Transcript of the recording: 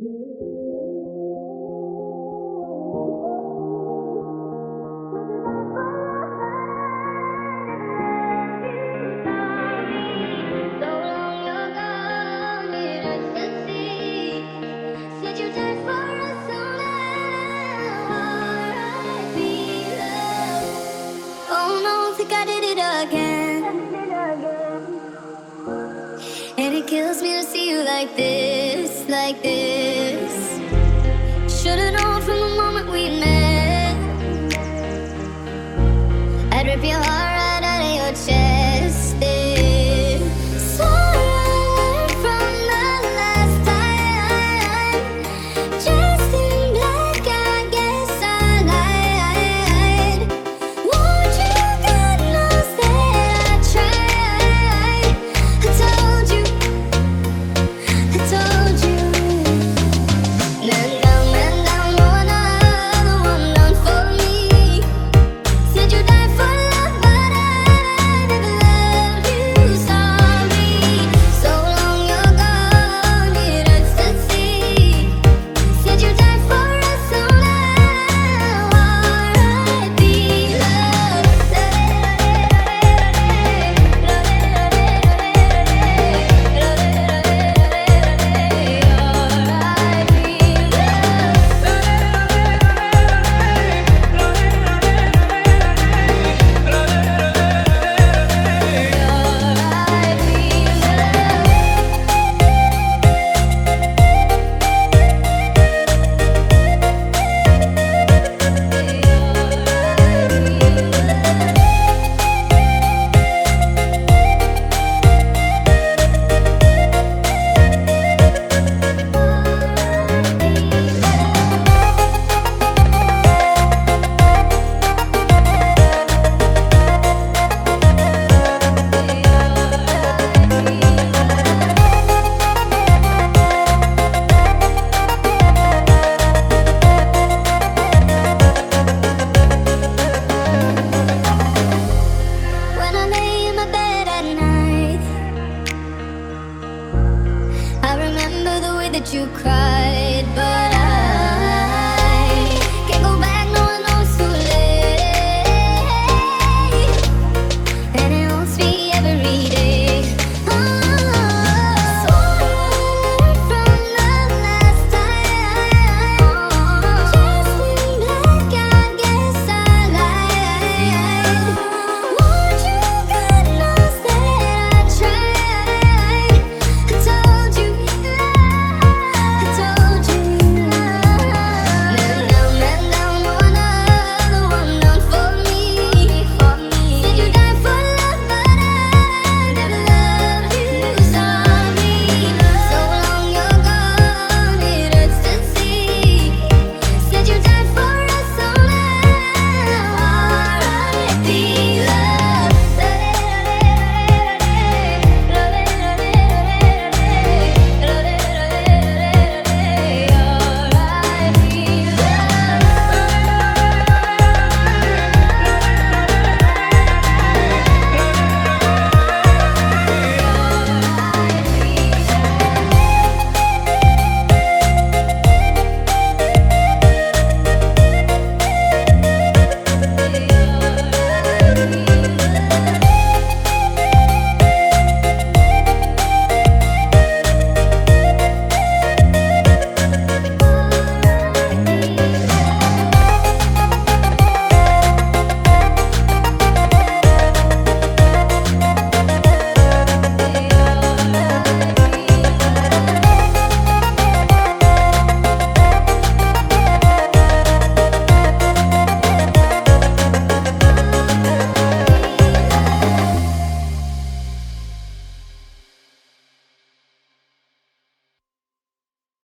Oh again. And it kills me to see you like this like this. Should've known from the moment we met. you cry.